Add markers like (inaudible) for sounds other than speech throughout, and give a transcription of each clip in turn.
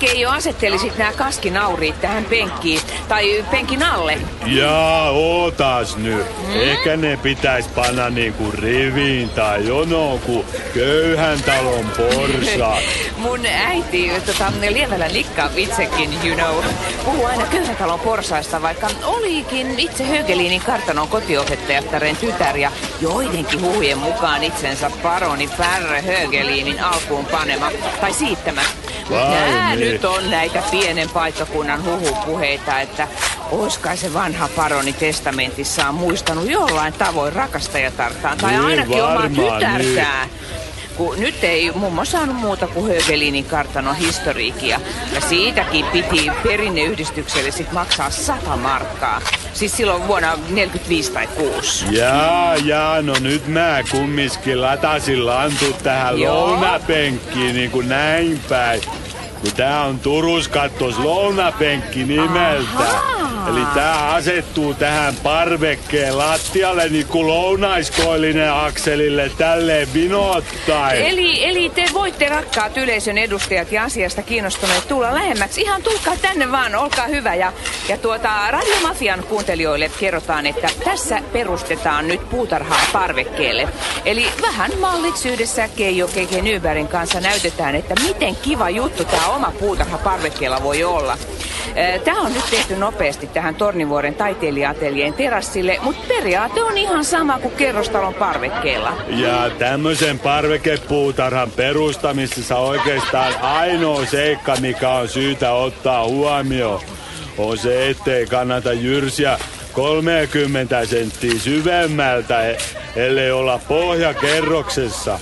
Sä Keijo asettelisit nämä kaskinauriit tähän penkkiin tai penkin alle? Jaa, ootas nyt. Hmm? Ehkä ne pitäis panna niinku riviin tai jonoon kuin köyhän talon porsa. (laughs) Mun äiti, tota, lievällä likka itsekin, you know, puhuu aina köyhän talon porsaista, vaikka olikin itse Högelinin kartanon kotiopettajattaren tytär ja joidenkin huhujen mukaan itsensä paroni Pärre Högelinin alkuun panema tai siittämä. Nää niin. nyt on näitä pienen paikkakunnan huhupuheita, että oiskai se vanha paroni testamentissaan muistanut jollain tavoin rakastajatartaan tai niin, ainakin omaa tytärtään. Niin kun nyt ei mummo saanut muuta kuin Högelinin kartanon historiikia. Ja siitäkin piti perinneyhdistykselle sit maksaa sata markkaa. Siis silloin vuonna 45 tai 6. Jaa, jaa, no nyt mä kumminkin latasin lantut tähän Joo. lounapenkkiin niin kuin näin päin. Kun tää on Turuskattos lounapenkki nimeltä. Ahaa. Eli tää asettuu tähän parvekkeen lattialle niin kuin lounaiskoillinen akselille tälleen vinottain. Eli, eli te voitte rakkaat yleisön edustajat ja asiasta kiinnostuneet tulla lähemmäksi. Ihan tulkaa tänne vaan, olkaa hyvä. Ja, ja tuota, Radiomafian kuuntelijoille kerrotaan, että tässä perustetaan nyt puutarhaa parvekkeelle. Eli vähän mallitsyydessä Keijo Keke Nybergin kanssa näytetään, että miten kiva juttu tää oma puutarha parvekkeella voi olla. Tämä on nyt tehty nopeasti tähän Tornivuoren taiteilijaateljeen terassille, mutta periaate on ihan sama kuin kerrostalon parvekkeella. Ja tämmöisen parvekepuutarhan perustamisessa oikeastaan ainoa seikka, mikä on syytä ottaa huomioon, on se, ettei kannata jyrsiä 30 senttiä syvemmältä, e- ellei olla pohjakerroksessa.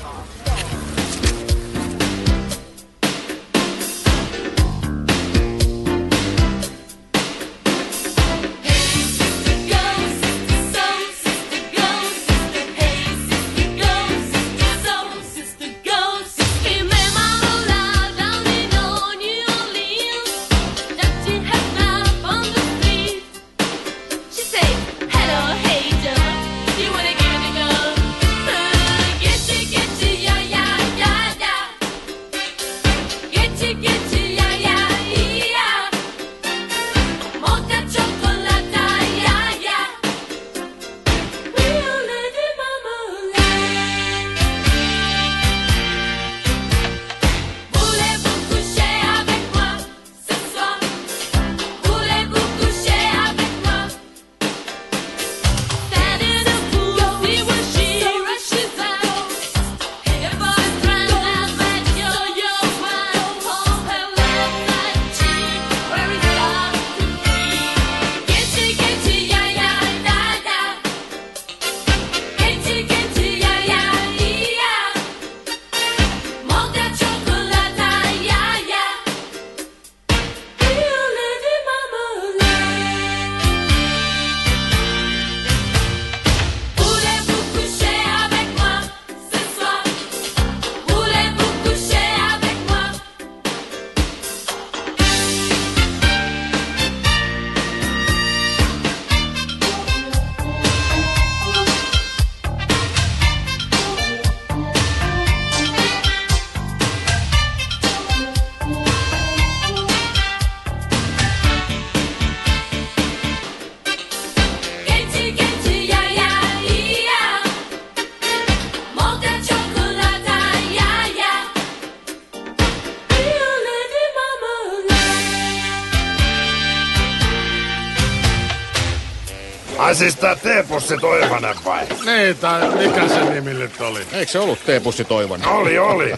Siis tää Teepussi Toivonen vai? Niin, tai mikä se nimi nyt oli? Eikö se ollut Teepussi Toivonen? Oli, oli.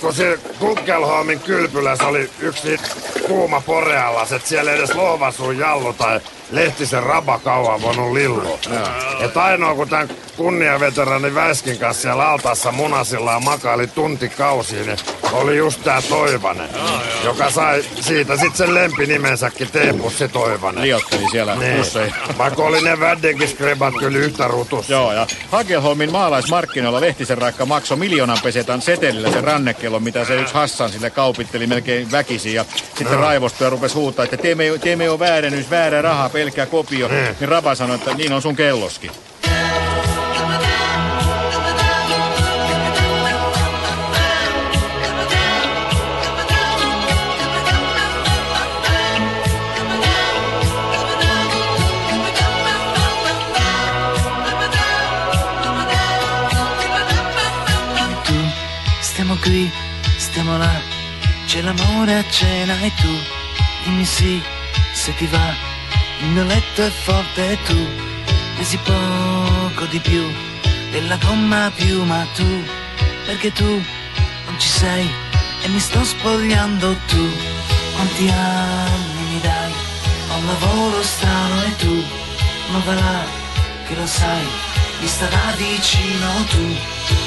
Kun se Kukkelholmin kylpylässä oli yksi kuuma porealas, että siellä edes lohvasuun jallu tai lehtisen raba kauan voinut lillu. Että ainoa kun tämän kunniaveterani Väiskin kanssa siellä altaassa munasillaan makaili tuntikausiin, niin oli just tää Toivanen, joo, joka sai siitä sitten sen lempinimensäkin Teepussi Toivanen. Liotteli siellä niin. Usein. Vaikka oli ne väddenkin skrebat kyllä yhtä rutussa. Joo, ja Hagelholmin maalaismarkkinoilla Lehtisen rakka maksoi miljoonan pesetan setelillä sen rannekellon, mitä se yksi Hassan sille kaupitteli melkein väkisin. Ja sitten vähän raivostui ja rupesi huutaa, että teemme, teemme on väärennys, väärä raha, pelkkä kopio. Mm. Niin, niin Raba sanoi, että niin on sun kelloskin. Stiamo qui, stiamo là. C'è l'amore a cena e tu, dimmi sì, se ti va, il mio letto è forte e tu, pesi poco di più, della gomma più, ma tu, perché tu non ci sei e mi sto spogliando tu, quanti anni mi dai, ho un lavoro strano e tu, ma va là, che lo sai, vista da vicino tu,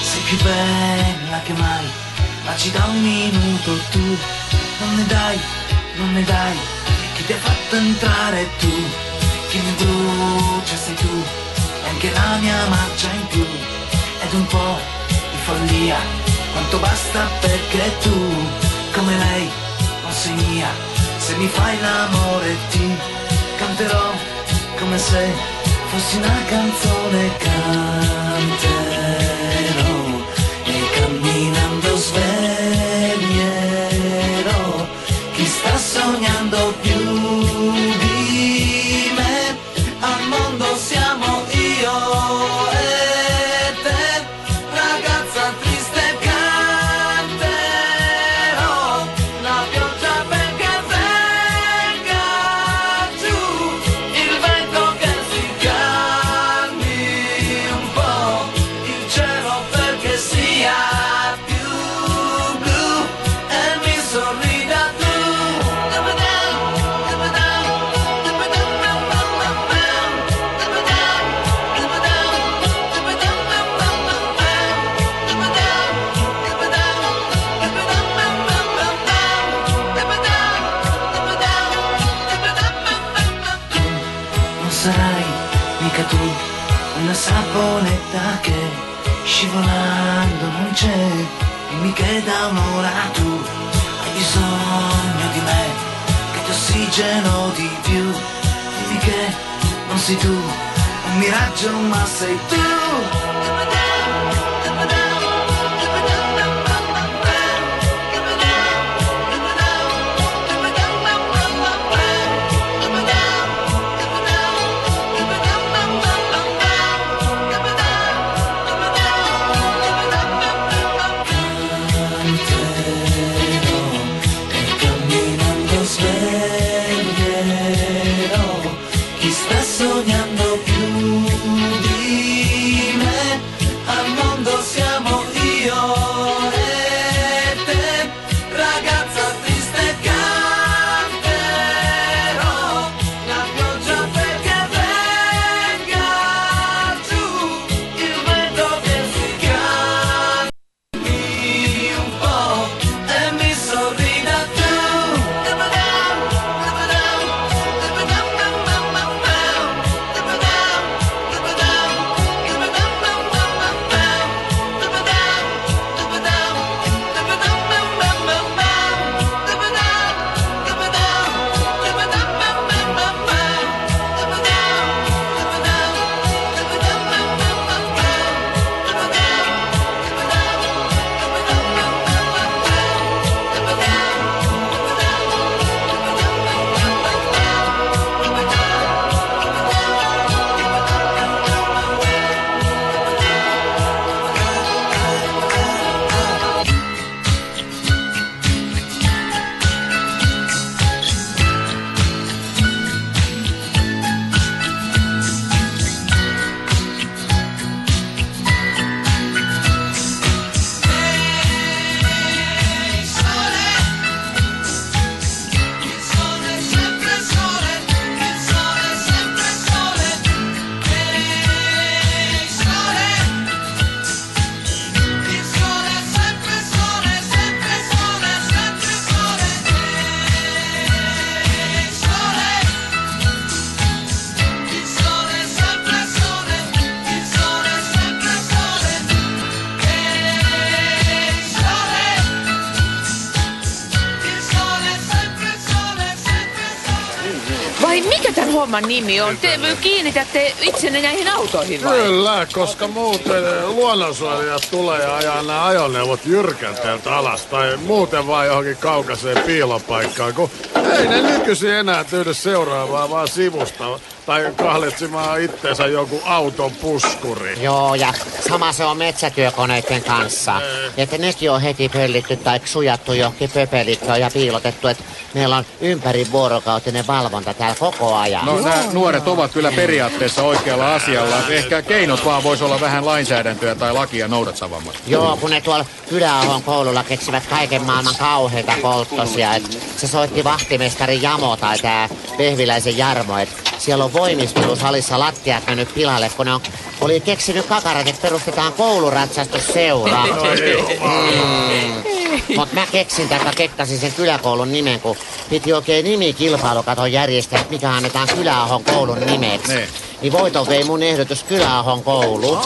sei più bella che mai, ma ci da un minuto tu, non ne dai, non ne dai, chi ti ha fatto entrare tu, chi mi brucia sei tu, e anche la mia marcia in più, ed un po' di follia, quanto basta perché tu, come lei, non sei mia, se mi fai l'amore ti canterò come se fossi una canzone. Canterò ti ossigeno di più. Dimmi che non sei tu un miraggio ma sei tu nimi on? Te kiinnitätte itsenne näihin autoihin vai? Kyllä, koska muuten luonnonsuojelijat tulee ja ajaa nämä ajoneuvot jyrkänteeltä alas tai muuten vaan johonkin kaukaiseen piilopaikkaan, kun ei ne nykyisin enää tyydy seuraavaa vaan sivusta tai kahlitsimaan itteensä joku auton puskuri. Joo, ja sama se on metsätyökoneiden kanssa. Että nekin on heti pöllitty tai sujattu johonkin pöpelikköön ja piilotettu, että meillä on ympäri vuorokautinen valvonta täällä koko ajan. No nämä nuoret ovat kyllä periaatteessa oikealla asialla. Ehkä keinot vaan voisi olla vähän lainsäädäntöä tai lakia noudattavammat. Joo, kun ne tuolla Kyläahon koululla keksivät kaiken maailman kauheita polttosia. Et se soitti vahtimestari Jamo tai tää Pehviläisen Jarmo, että siellä on voimistelusalissa lattiat mennyt pilalle, kun ne on, oli keksinyt kakarat, että perustetaan kouluratsastusseura. Mm. Mut mä keksin taikka kekkasin sen kyläkoulun nimen, kun piti oikein nimikilpailu kato järjestää, mikä annetaan Kyläahon koulun nimeksi. Ne. Niin voiton vei mun ehdotus Kyläahon koulu.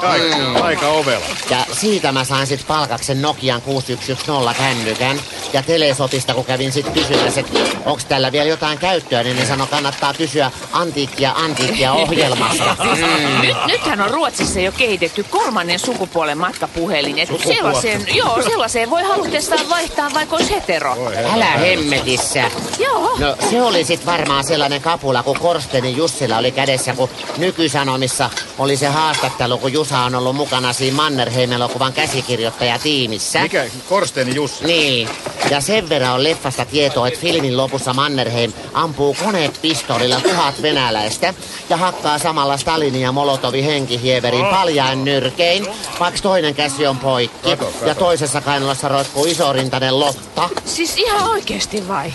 Aika, aika ovela. Ja siitä mä sain sit palkaksen Nokian 6110 kännykän. Ja Telesopista kun kävin sit kysymässä, että onks tällä vielä jotain käyttöä, niin ne sanoi kannattaa kysyä antiikkia antiikkia ohjelmasta. (laughs) Mm. Nyt, nythän on Ruotsissa jo kehitetty kolmannen sukupuolen matkapuhelin. Et sellaiseen, joo, sellaiseen voi halutessaan vaihtaa, vaikka olisi hetero. Älä hemmetissä. Joo. No se oli sit varmaan sellainen kapula, kun Korstenin Jussilla oli kädessä, kun nykysanomissa oli se haastattelu, kun Jusa on ollut mukana siinä Mannerheim-elokuvan käsikirjoittajatiimissä. Mikä? Korsteeni Jussi. Niin, ja sen verran on leffasta tietoa, että filmin lopussa Mannerheim ampuu konepistolilla tuhat venäläistä ja hakkaa samalla Stalinin ja Molotovin henkihieverin paljain nyrkein, vaikka toinen käsi on poikki Kato, kato. ja toisessa kainalossa roikkuu isorintainen Lotta. Siis ihan oikeesti vai?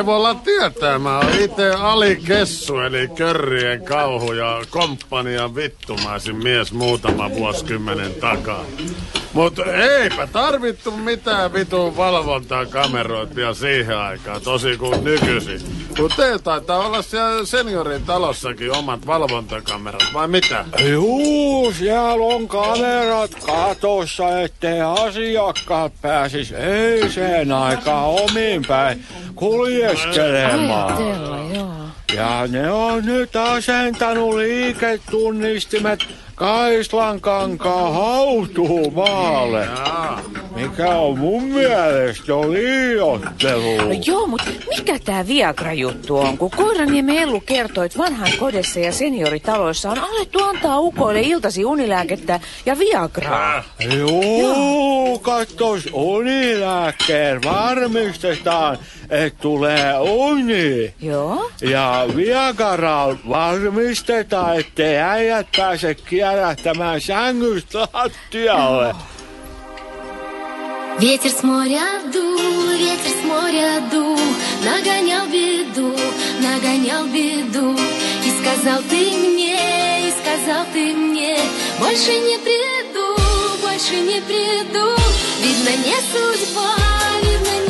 Levola tietää, mä oon itse Ali Kessu, eli Körrien kauhu ja komppanian vittumaisin mies muutama vuosikymmenen takaa. Mut eipä tarvittu mitään vitun valvontaa kameroitia siihen aikaan, tosi kuin nykyisin. Kun teillä taitaa olla siellä seniorin talossakin omat valvontakamerat, vai mitä? Juu, siellä on kamerat katossa, ettei asiakkaat pääsis eiseen aikaan omiin päin kuljeskelemaan. Ajatella, joo. Ja ne on nyt asentanut liiketunnistimet Kaislankankaan hautuumaalle, mikä on mun mielestä liiottelu. No joo, mutta mikä tää Viagra-juttu on? Kun Koiraniemen Ellu kertoi, että vanhan kodessa ja senioritaloissa on alettu antaa ukoille iltasi unilääkettä ja Viagraa. Joo, kattos unilääkkeen varmistetaan, että tulee uni. Joo. Ja Viagaralla varmistetaan, ettei äijät pääse kierähtämään sängystä lattialle. Ветер с моря дул, ветер с моря дул, нагонял беду, нагонял беду. И сказал ты мне, и сказал ты мне, больше не приду, больше не приду. Видно, не судьба, видно, не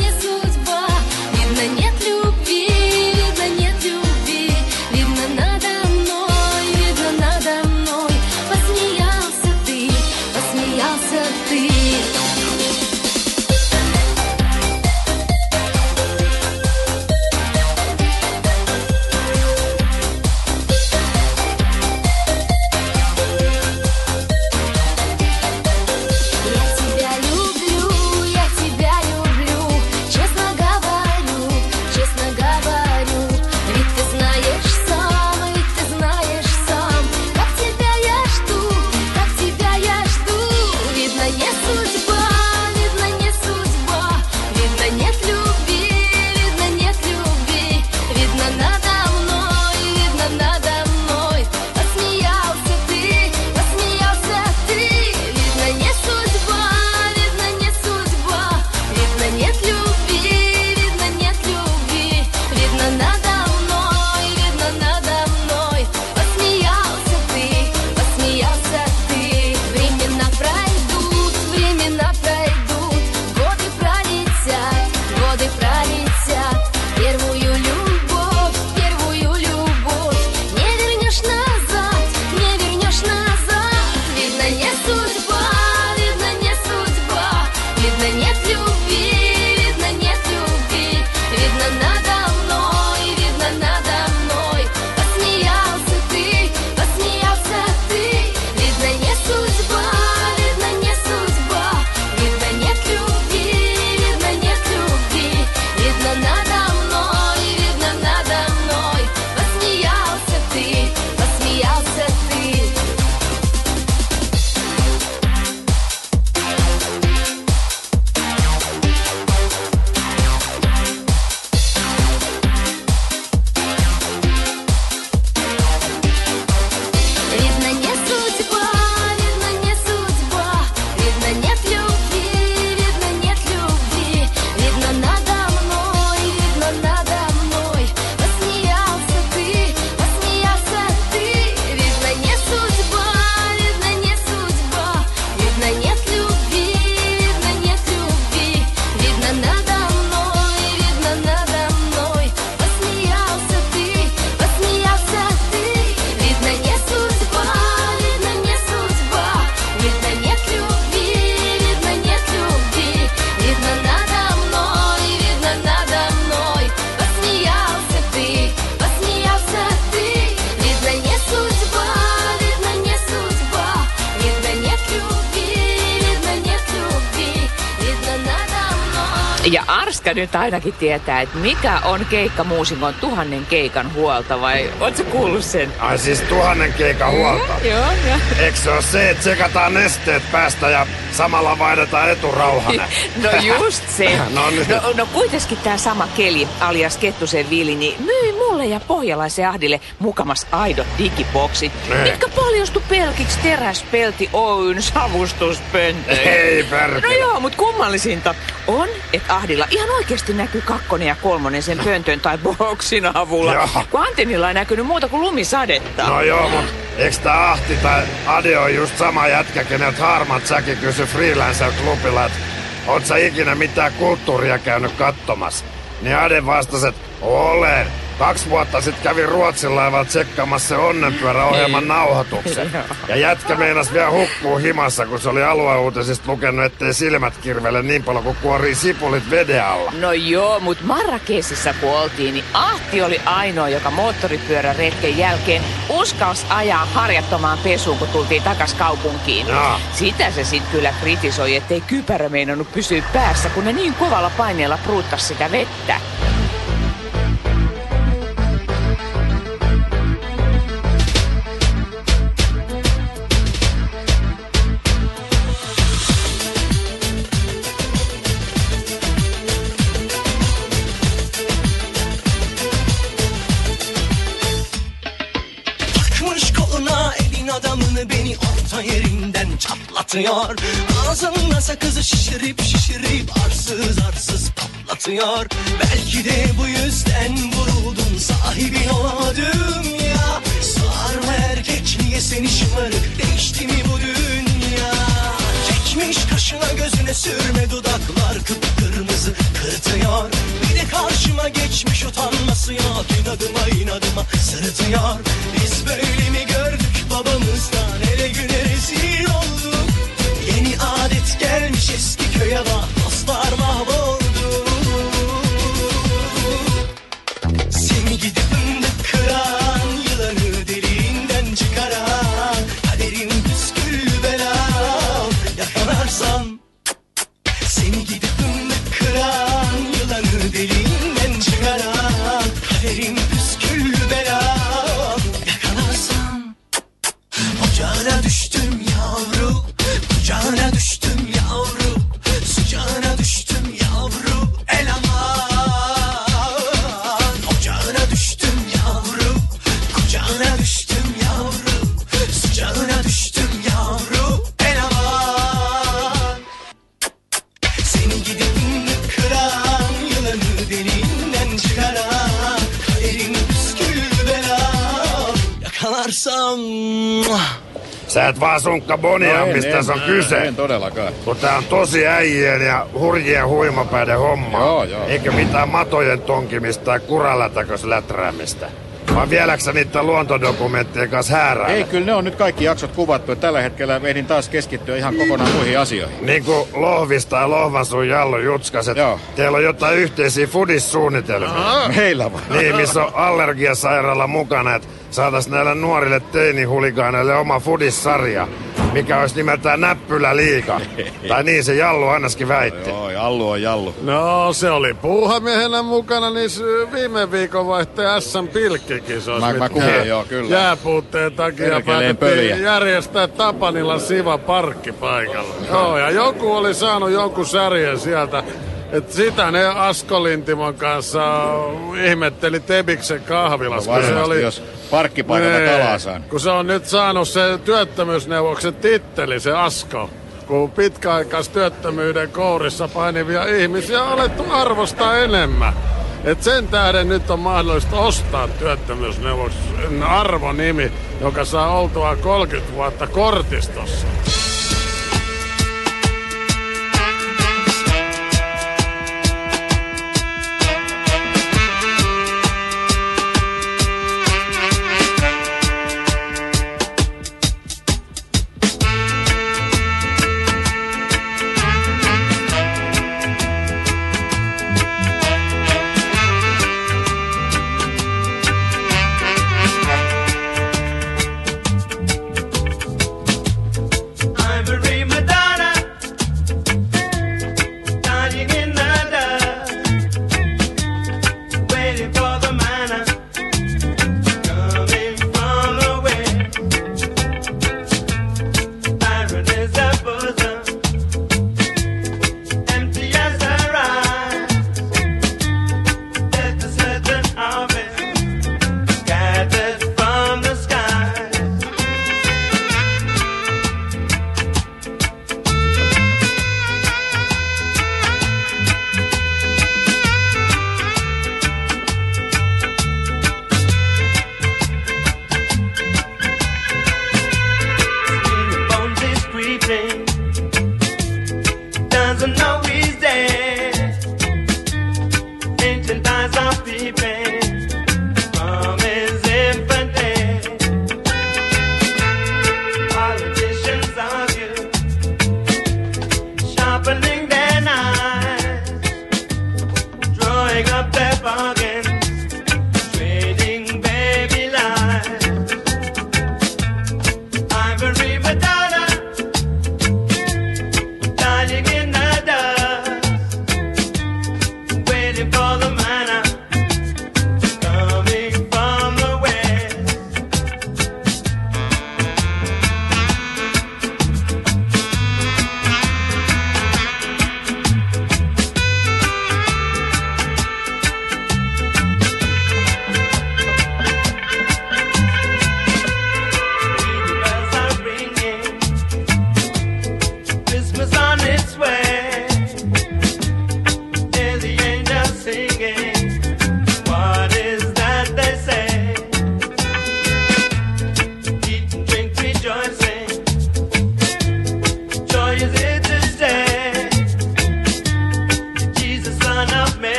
nyt ainakin tietää, että mikä on keikkamuusikon tuhannen keikan huolta vai ootko kuullut sen? Ai siis tuhannen keikan huolta. (laughs) Joo, joo. Eikö se ole se, että tsekataan nesteet päästä ja samalla vaihdetaan eturauhane? (laughs) No just se. (laughs) No nyt. No, no kuitenkin tämä sama keli, alias Kettusen Vili, niin myi mulle ja pohjalaisen Ahdille mukamas aidot digiboksit, Ne. mitkä paljostu pelkiksi teräspelti Oyn savustuspöntöihin. Ei No perkele. joo, mutta kummallisinta on, että Ahdilla ihan oikeasti näkyy kakkonen ja kolmonen sen pöntön tai boksin avulla. Joo. Kun Antenilla ei näkynyt muuta kuin lumisadetta. No joo, mut eiks tää Ahti tai Ade on just sama jätkä, keneltä Harman Säki kysyi Freelancer-klubilla, että oot sä ikinä mitään kulttuuria käynyt kattomassa? Niin Ade vastasi, että olen. Kaksi vuotta sitten kävin Ruotsin laivalla tsekkaamassa se onnenpyöräohjelman nauhoituksen. (laughs) Ja jätkä meinas vielä hukkuu himassa, kun se oli alueuutisista lukenut, ettei silmät kirvele niin paljon kuin kuorii sipulit veden alla. No joo, mut Marrakesissa kun oltiin, niin Ahti oli ainoa, joka moottoripyöräretken jälkeen uskalsi ajaa harjattomaan pesuun, kun tultiin takas kaupunkiin. Jaa. Sitä se sit kyllä kritisoi, ettei kypärä meinannut pysyä päässä, kun ne niin kovalla paineella pruuttas sitä vettä. Çatlatıyor Ağzımda sakızı şişirip şişirip arsız arsız patlatıyor. Belki de bu yüzden vuruldum sahibin olamadım ya. Sarma erkek niye seni şımarık değişti mi bu dünya? Çekmiş kaşına gözüne sürme dudaklar kıpkırmızı kırıtıyor. Bir de karşıma geçmiş utanması yok inadıma inadıma sırıtıyor. Biz böyle mi gördük babamızdan Gelmiş eski köy adam. Yılanı deliğinden çıkaran Kaderin püskül belam Yakalarsam Sä et vaan sunkka Bonia, No en, mistä en, se on kyse. En todellakaan. Kun tää on tosi äijien ja hurjien huimapäiden homma. Joo, joo. Eikä mitään matojen tonkimista tai kuralätäkös läträämistä. Vaan vieläksä niiden luontodokumenttien kanssa häärää. Ei, kyllä ne on nyt kaikki jaksot kuvattu. Tällä hetkellä ehdin taas keskittyä ihan kokonaan muihin asioihin. Niin kuin Lohvista ja Lohvansuun Jallo jutskaset. Joo. Teillä on jotain yhteisiä fudissuunnitelmia. Meillä vaan. Niin, missä on allergiasairaala mukana, että saatais näille nuorille teinihuligaaneille oma fudissarja, mikä olisi nimeltään Näppylä liiga. (laughs) tai niin se Jallu ainakin väitti. Joo, Jallu on Jallu. No, se oli puuhamiehenä mukana niissä viime viikon vaihteen SM Pilkkikisoissa. Mä- mä kuulin, joo, kyllä. Jääpuutteen takia päätettiin pöliä. järjestää Tapanilan Siva parkkipaikalla. Joo, ja joku oli saanut jonkun särjen sieltä. Et sitä ne Asko Lintimon kanssa ihmetteli Tebiksen kahvilassa. No se varmasti, jos parkkipaikalta Nee, kalaa saan. Kun se on nyt saanut se työttömyysneuvoksen titteli, se Asko. Kun pitkäaikaistyöttömyyden kourissa painivia ihmisiä on alettu arvostaa enemmän. Et sen tähden nyt on mahdollista ostaa työttömyysneuvoksen arvonimi, joka saa oltua 30 vuotta kortistossa.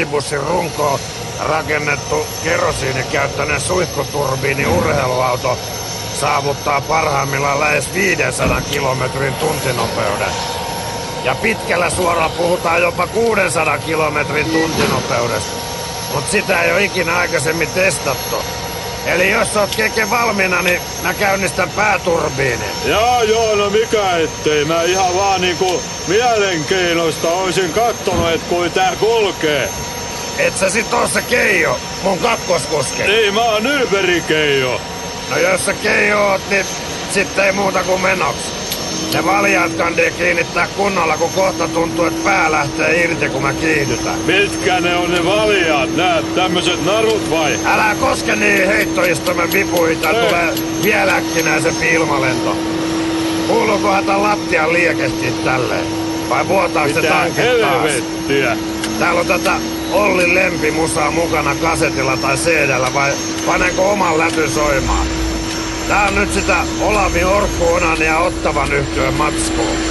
Vesibussin runkoon rakennettu kerosiinikäyttöinen suihkuturbiini urheiluauto saavuttaa parhaimmillaan lähes 500 kilometrin tuntinopeuden. Ja pitkällä suoralla puhutaan jopa 600 kilometrin tuntinopeudesta. Mutta sitä ei ole ikinä aikaisemmin testattu. Eli jos oot keke valmiina, niin mä käynnistän pääturbiinin. Joo, joo, no mikä ettei. Mä ihan vaan niinku mielenkiinnosta oisin kattonut, et kuin tää kulkee. Et sä sit oo se Keijo, mun kakkoskuski. Ei, mä oon Nyberikeijo. No jos sä Keijo oot, niin sitten ei muuta kuin menoksi. Ne valjaat kandii kiinnittää kunnolla, kun kohta tuntuu, että pää lähtee irti, kun mä kiihdytän. Mitkä ne on ne valjaat? Näet tämmöiset narut vai? Älä koske niihin heittoistuimen vipuita, Ei. tulee vielä äkkinäisempi ilmalento. Kuuluukohan tän lattian liekehtiä tälleen? Vai vuotaako se Mitä tankit taas? helvettiä? Täällä on tätä Olli lempimusaa mukana kasetilla tai cd vai panenko oman läty soimaan? Tää on nyt sitä Olavi Orkku ja Ottavan yhtyön matskua.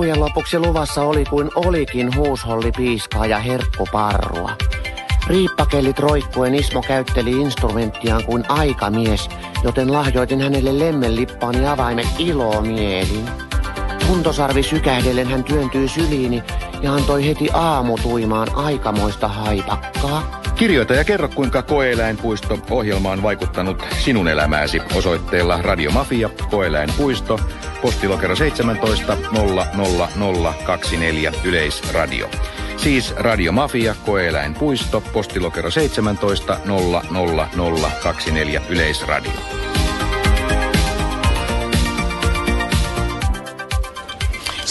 Ja loppujen lopuksi luvassa oli kuin olikin huusholli piiskaa ja herkkuparrua. Riippakellit roikkuen Ismo käytteli instrumenttiaan kuin aikamies, joten lahjoitin hänelle lemmenlippaani avaimet ilomielin. Tuntosarvi sykähdellen hän työntyi syliini ja antoi heti aamutuimaan aikamoista haipakkaa. Kirjoita ja kerro, kuinka Koeeläinpuisto ohjelma on vaikuttanut sinun elämääsi osoitteella Radiomafia, Koeeläinpuisto, postilokero 17 00024 Yleisradio. Siis Radiomafia, Koeeläinpuisto, postilokero 17 00024 Yleisradio.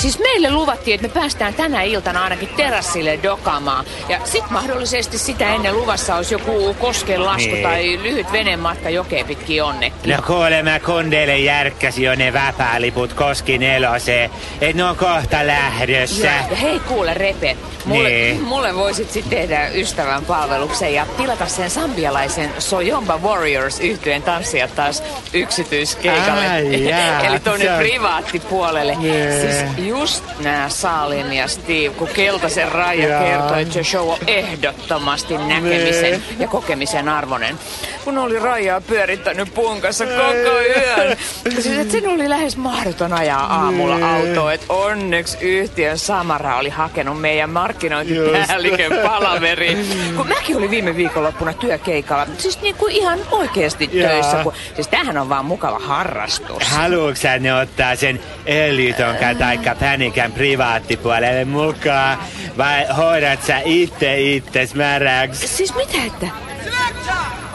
Siis meille luvattiin, että me päästään tänä iltana ainakin terassille dokamaan. Ja sit mahdollisesti sitä ennen luvassa olisi joku kosken lasku Niin. tai lyhyt venematka jokeen pitkin jonnekin. No kuule mä kundeille järkkäsi jo ne vapaaliput koski neloseen. Et ne on kohta lähdössä. Ja hei kuule Repe, mulle, Niin. mulle voisit sitten tehdä ystävän palveluksen ja tilata sen sambialaisen Soyomba Warriors yhtyeen tanssijat taas yksityiskeikalle. Ai jaa, (laughs) Eli tuonne privaattipuolelle. Niin. Siis just nämä Salim ja Steve, kun Keltaisen Raija Jaa. kertoi, että se show on ehdottomasti näkemisen Niin. ja kokemisen arvoinen. Kun oli Raijaa pyörittänyt punkassa koko yön. Siis, että sen oli lähes mahdoton ajaa aamulla Niin. autoa. Et onneksi yhtiön Samara oli hakenut meidän markkinointipäällikön palaveri. (laughs) Kun mäkin olin viime viikonloppuna työkeikalla. Siis niin kuin ihan oikeasti Jaa. töissä. Kun, siis tämähän on vaan mukava harrastus. Sä ne ottaa sen öljytonkan taikka pänikän privaattipuolelle mukaan? Vai hoidat sä itse itses märäks? Siis mitä että? Now,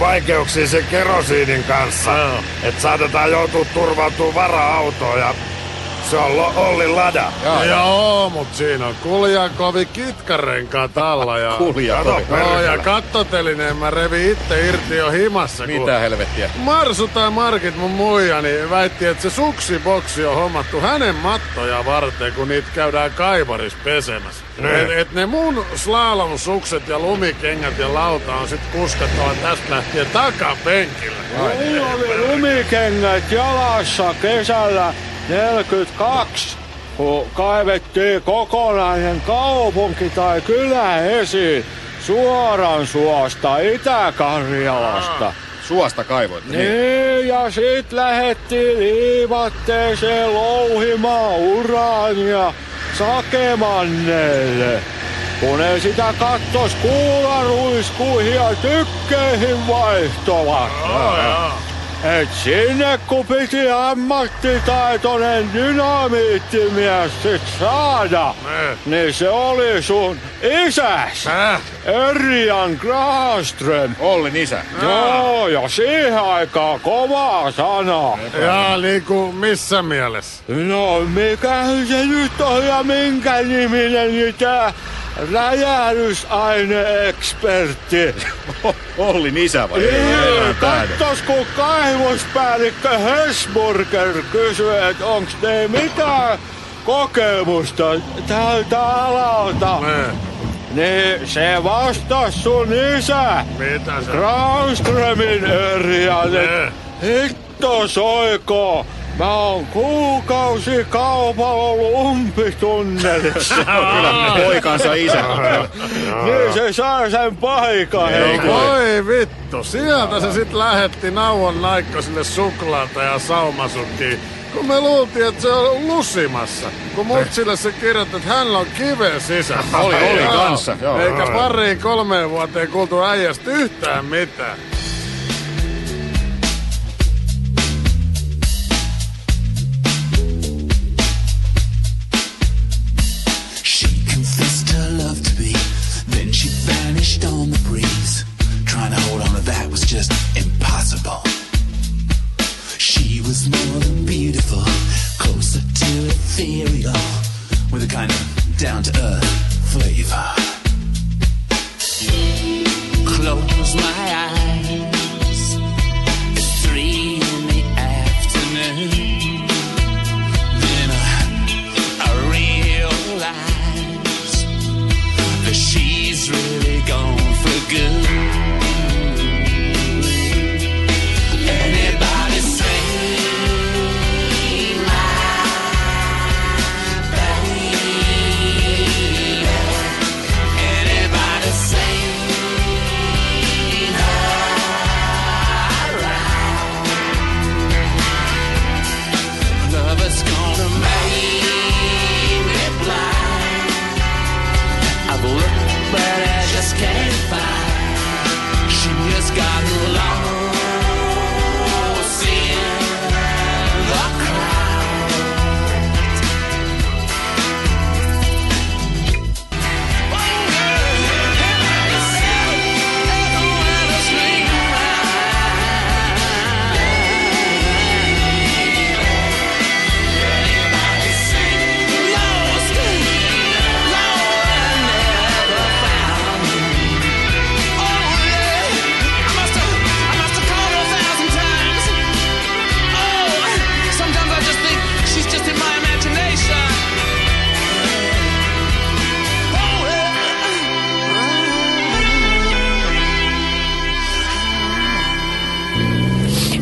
on vaikeuksia sen kerosiinin kanssa. Että saatetaan joutua turvautumaan vara-autoon ja se on Lo- Olli Lada. Joo, Joo mut siinä on kuljakovi kitkarenkaat alla ja... Kuljakovi. Joo, ja kattotelineen mä revi itse irti jo himassa. kun Mitä helvettiä? Marsu tai Markit mun muija niin väitti, että se suksiboksi on hommattu hänen mattoja varten, kun niitä käydään kaivaris pesemässä. Et, et ne mun slalom-sukset ja lumikengät ja lauta on sit kuskattava tästä lähtien takapenkillä. Mulla oli lumikengät jalassa kesällä 42, kun kaivettiin kokonainen kaupunki tai kylä esiin suoran suosta Itä-Karjalasta. Suosta kaivoit. Niin, ja sit lähettiin liivatteeseen louhimaan uraania Sakemanneelle. Kun ne sitä kattos kuularuiskuihin ja tykkeihin vaihtovat. Et sinne kun piti ammattitaitoinen dynamiittimies sit saada, niin se oli sun isäs. Äh, Erjan Granström. Ollin isä. Joo, ja siihen aikaan kova sana. ja niinku missä mielessä? No, mikä se nyt on ja minkä niminen niin tää räjähdysaineekspertti? (laughs) Ollin isä vai? Niin, kattos kun kaivospäällikkö Hesburger kysyy, että onks ne mitään kokemusta tältä alalta. Äh, Niin se vastas sun isä. mitä se? Granströmin et hitto soiko. Mä oon kuukausi kaupalla ollut umpitunnelissa. (laughs) Kyllä, poikansa isä. (laughs) niin se saa sen paikan. Ei, voi vittu, sieltä se sit lähetti nauon naikkosille suklaata ja saumasukkiin. Kun me luultiin, että se on lusimassa. Kun mutsille se kirjoitti, että hän on kiven sisässä. Oli, oli kanssa, joo. Eikä pariin kolmeen vuoteen kuultu äijästä yhtään mitään.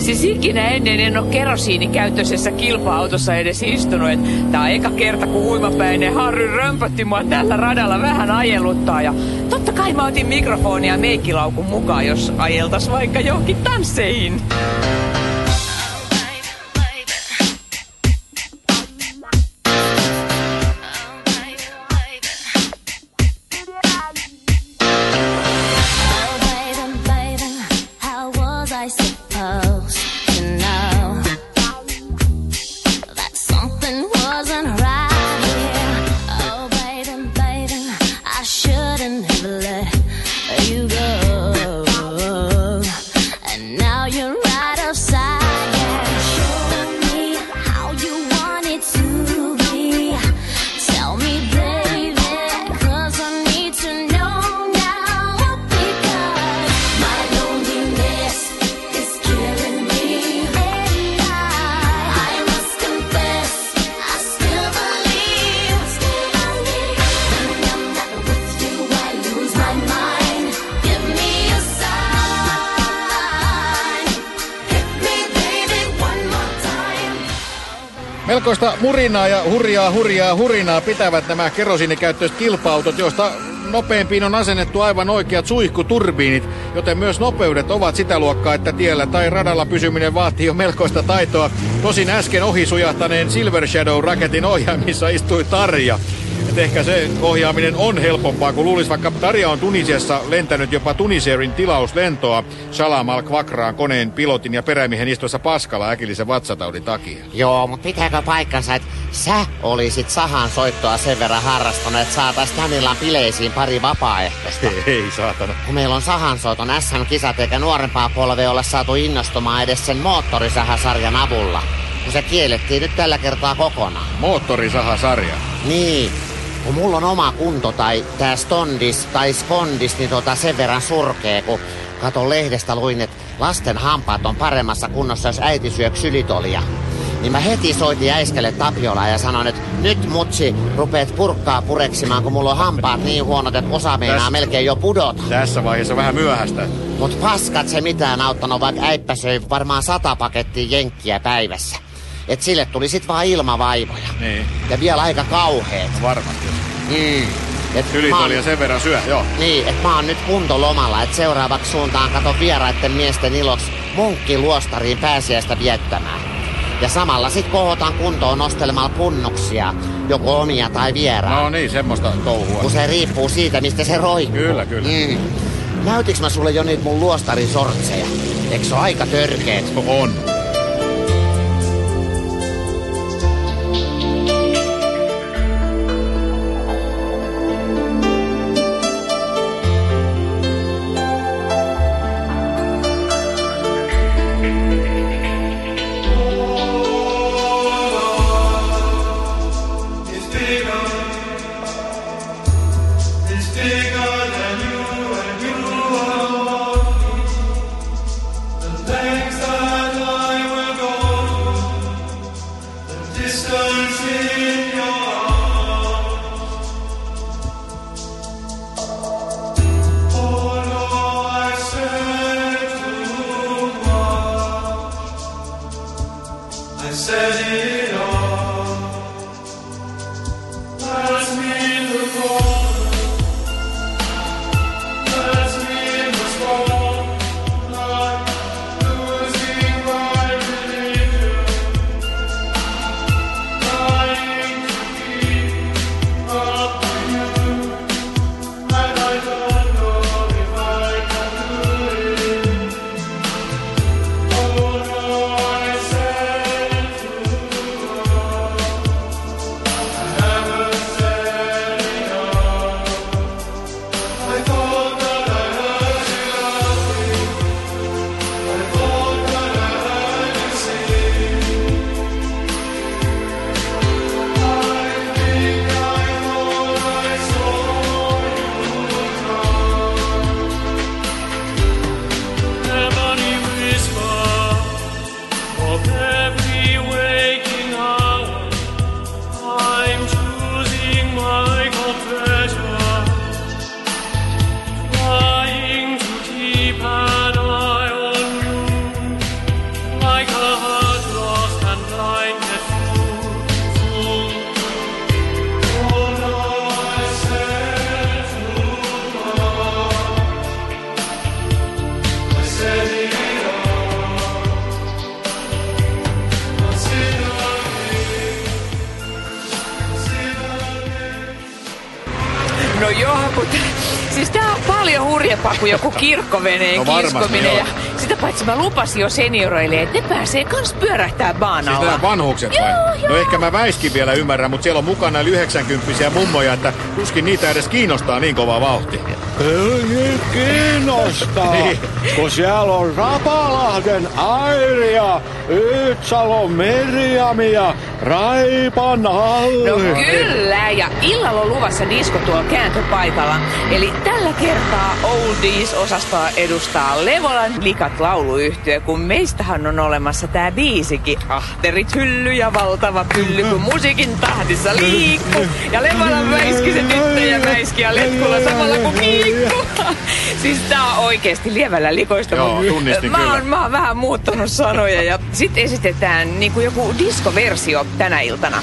Siis ikinä ennen en ole kerosiinikäyttöisessä kilpa-autossa edes istunut. Tää on eka kerta, kun huimapäinen Harry römpötti mua tällä radalla vähän ajeluttaa. Ja totta kai mä otin mikrofonia ja meikkilaukun mukaan, jos ajeltas vaikka johonkin tansseihin. Hurjaa hurinaa pitävät nämä kerosiinikäyttöiset kilpa-autot, joista nopeimpiin on asennettu aivan oikeat suihkuturbiinit, joten myös nopeudet ovat sitä luokkaa, että tiellä tai radalla pysyminen vaatii jo melkoista taitoa. Tosin äsken ohi sujahtaneen Silver Shadow-raketin ohjaamissa istui Tarja. Et ehkä se ohjaaminen on helpompaa, kun luulisi vaikka Tarja on Tunisiassa lentänyt jopa Tuniserin tilauslentoa Salam al koneen pilotin ja perämiehen istuessa paskalla äkillisen vatsataudin takia. Joo, mutta pitääkö paikkansa, että sä olisit sahan soittoa sen verran harrastanut, että saatais tän illan bileisiin pari vapaaehtoista. (laughs) Ei saatana. Kun meillä on sahansoiton SM-kisat eikä nuorempaa polvea olla saatu innostumaan edes sen moottorisahasarjan avulla. Kun se kiellettiin nyt tällä kertaa kokonaan. Moottorisahasarja. Niin. Kun mulla on oma kunto tai tää stondis tai skondis, niin tota sen verran surkee, kun katon lehdestä luin, että lasten hampaat on paremmassa kunnossa, jos äiti syö ksylitolia. Niin mä heti soitin äiskelle Tapiola ja sanoin, että nyt mutsi rupeet purkkaa pureksimaan, kun mulla on hampaat niin huonot, että osa meinaa Tässä- melkein jo pudota. Tässä vaiheessa vähän myöhäistä. Mut paskat se mitään auttanut, vaikka äippä söi varmaan sata pakettia jenkkiä päivässä. Et sille tuli sit vaan ilmavaivoja. Niin. Ja vielä aika kauheet. No varmasti. Mm. Et Ylitolia oon- sen verran syö, joo. Niin, että mä oon nyt kuntolomalla, että seuraavaksi suuntaan katon vieraiden miesten iloksi munkkiluostariin pääsiäistä viettämään. Ja samalla sit kohotan kuntoon nostelemalla punnuksia, joko omia tai vieraan. No niin, semmoista touhua. Kun se riippuu siitä, mistä se roikkuu. Kyllä, kyllä. Mm. Näytiks mä sulle jo niitä mun luostarin sortseja? Eikö se aika törkeet? On. Kirkkoveneen No kiskominen. Ja sitä paitsi mä lupasin jo senioreille, että ne pääsee kans pyörähtää Siis baanalla. nämä vanhukset vai? Joo, joo. No ehkä mä väiskin vielä ymmärrän, mutta siellä on mukana yli 90 mummoja, että tuskin niitä edes kiinnostaa niin kova vauhti. Nyt kiinnostaa, (laughs) Niin. kun siellä on Rapalahden Airi ja Ytsalon Meriami ja Raipan Halli. No kyllä, ja illalla on luvassa disko tuolla kääntöpaikalla. Eli tällä kertaa Oldies-osastoa edustaa Levolan likat lauluyhtiö, kun meistähän on olemassa tää biisikin. Ahterit hylly ja valtava pylly, kun musiikin tahdissa liikkuu. Ja Levolan väiski se tyttö ja väiski ja letkulla samalla kun kiikkuu. Siis tää on oikeesti lievällä likoista. Joo, tunnistin mä kyllä. oon, mä oon vähän muuttanut sanoja ja sitten esitetään niinku joku diskoversio tänä iltana.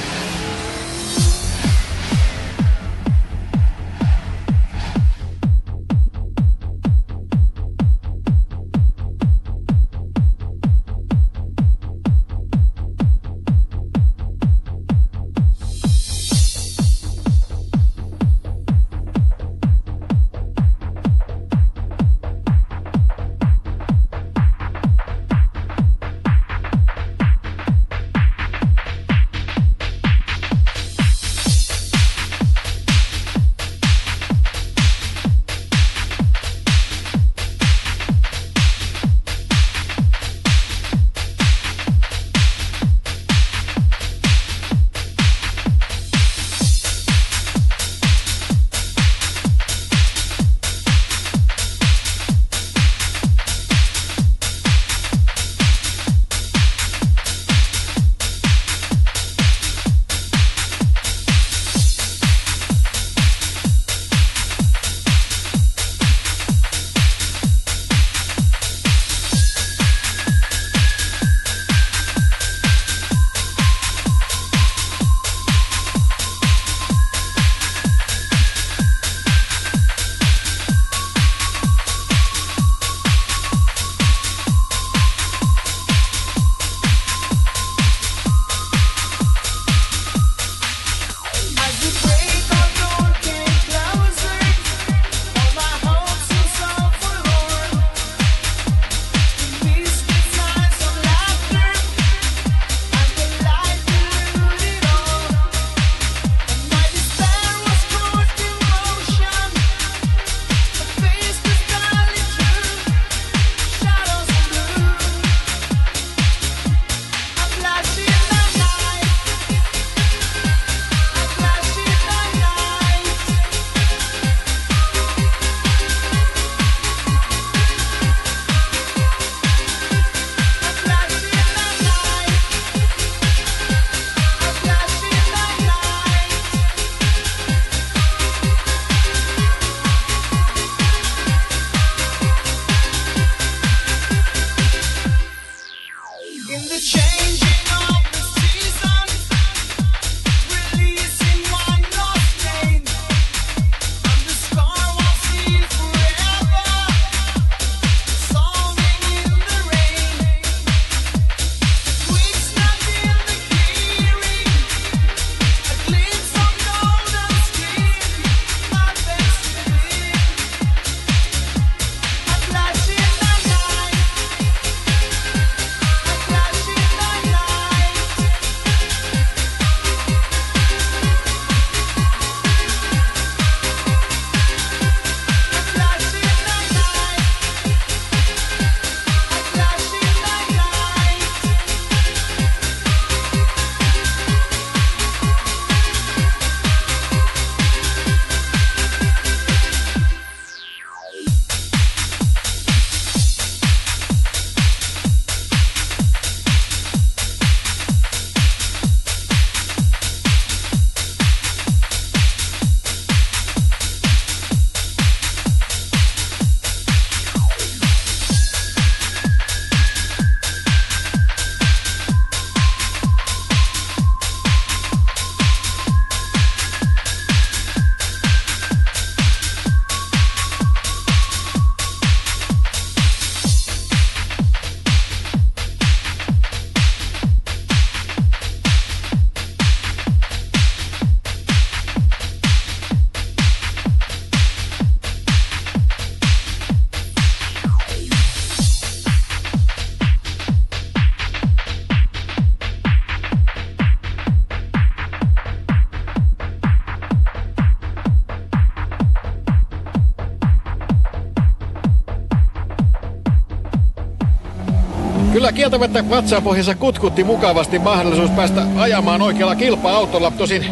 Kieltämättä vatsapohjassa kutkutti mukavasti mahdollisuus päästä ajamaan oikealla kilpa-autolla. Tosin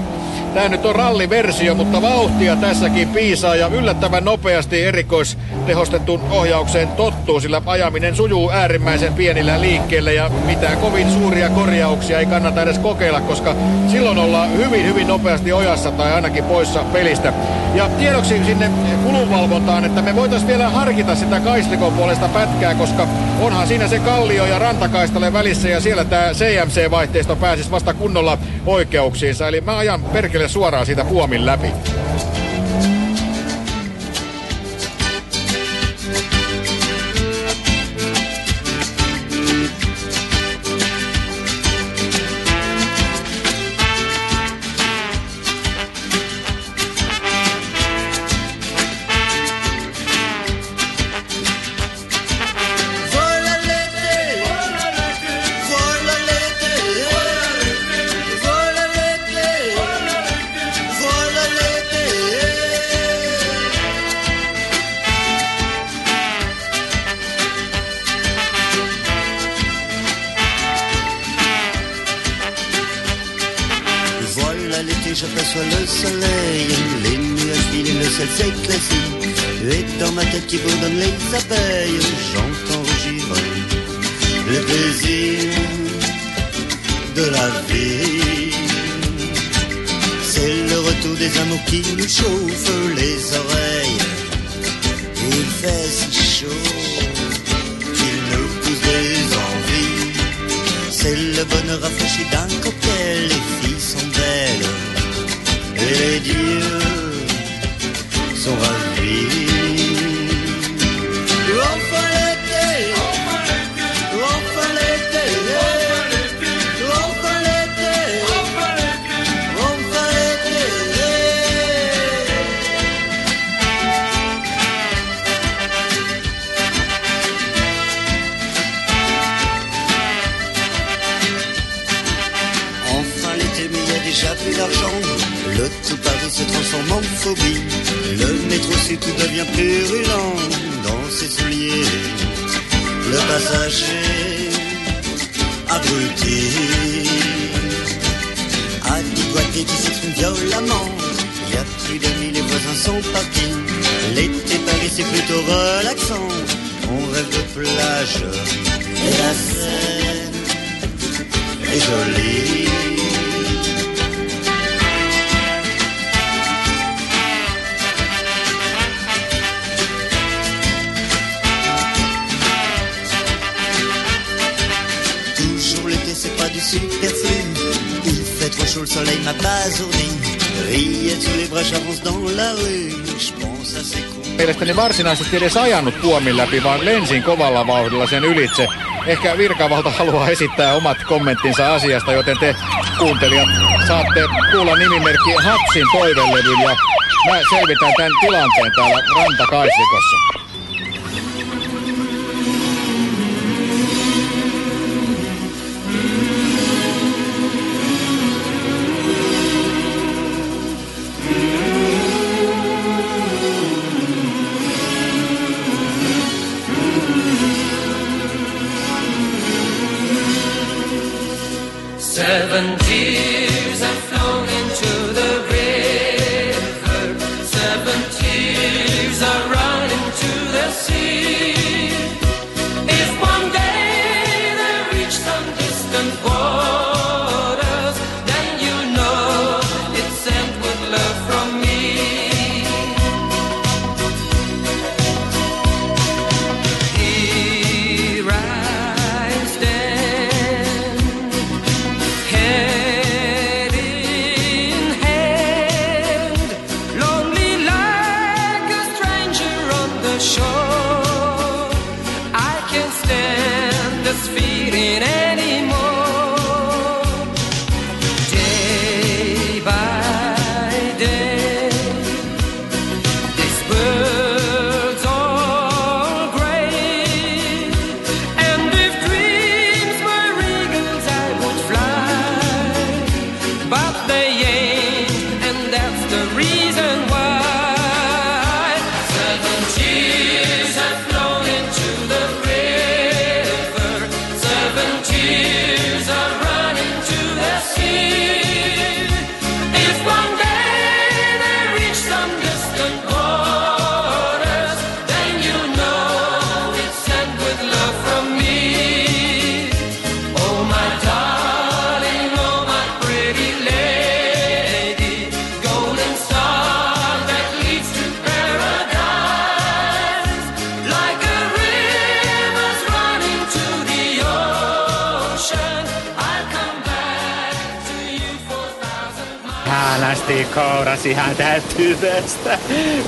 Tää nyt on ralliversio, mutta vauhtia tässäkin piisaa ja yllättävän nopeasti erikoistehostettuun ohjaukseen tottuu, sillä ajaminen sujuu äärimmäisen pienillä liikkeillä ja mitään kovin suuria korjauksia ei kannata edes kokeilla, koska silloin ollaan hyvin, hyvin nopeasti ojassa tai ainakin poissa pelistä. Ja tiedoksi sinne kulunvalvontaan, että me voitaisiin vielä harkita sitä kaistikon puolesta pätkää, koska onhan siinä se kallio ja rantakaistale välissä ja siellä tämä CMC-vaihteisto pääsisi vasta kunnolla oikeuksiinsa. Eli mä ajan perkele suoraan siitä puomin läpi. Le tout Paris se transforme en phobie. Le métro si tout devient purulent dans ses souliers. Le passager abruti a qui s'exprime violemment. Il y a plus d'amis, les voisins sont partis. L'été Paris c'est plutôt relaxant. On rêve de plage et la Seine est jolie. Superflu. Il fait trop chaud, le soleil m'a basourdi. Sur les bras, j'avance dans la rue. Je pense à ces cons. Mielestäni varsinaisesti edes ajanut puomin läpi, vaan lensin kovalla vauhdilla sen ylitse. Ehkä virkavalta haluaa esittää omat kommenttinsa asiasta, joten te kuuntelijat saatte kuulla nimimerkki Hatsin toivelevyn ja mä selvitän tämän tilanteen täällä rantakaistikossa. Tyvestä.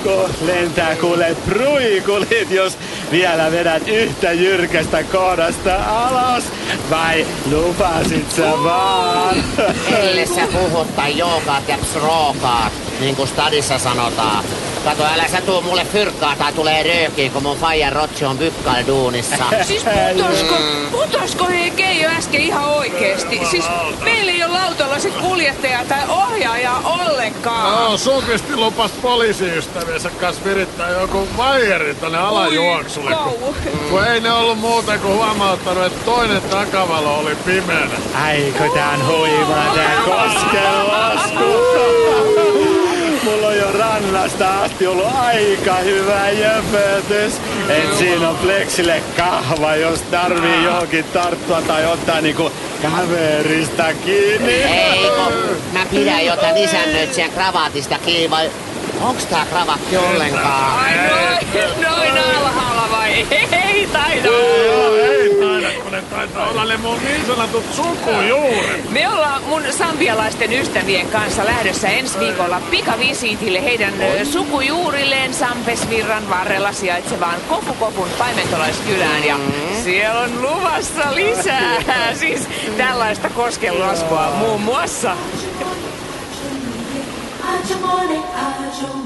Kun lentää kuule pruikulit, jos vielä vedät yhtä jyrkästä kohdasta alas. Vai lupasit sä vaan? Elle sä puhut tai joogaat ja psrookaat, niin kuin stadissa sanotaan. Kato, älä sä tuu mulle fyrkkaa tai tulee röökiin, kun mun faijan rotsi on bykkalduunissa. (laughs) Siis putosko, putosko hei Keijo äsken ihan oikeesti? Siis meillä ei ole lautalla sit kuljettaja tai ohjaaja ollenkaan. No, sukisti lupas poliisiystäviensä kanssa virittää joku vaijerin tonne alajuoksulle. Kun, kun ei ne ollut muuta kuin huomauttanut, että toinen takavalo oli pimeänä. Aiko tää on huimaa tää koskenlasku. Mulla on jo rannasta asti ollut aika hyvä jöpötys. Et siinä on Plexille kahva, jos tarvii johonkin tarttua tai ottaa niinku kaverista kiinni. Ei, kun mä pidän jotain isännöitsijän kravaatista kiinni, vai onks tää kravatti ollenkaan? Ai noin, noin alhaalla vai? Ei taida. Ne mun niin sanotut sukujuuret. Me ollaan mun sambialaisten ystävien kanssa lähdössä ensi viikolla pikavisiitille heidän sukujuurilleen Sampesvirran varrella sijaitsevaan Kofukofun paimentolaiskylään. Ja siellä on luvassa lisää, (laughs) siis tällaista koskenlaskua muun muassa. Amore, agio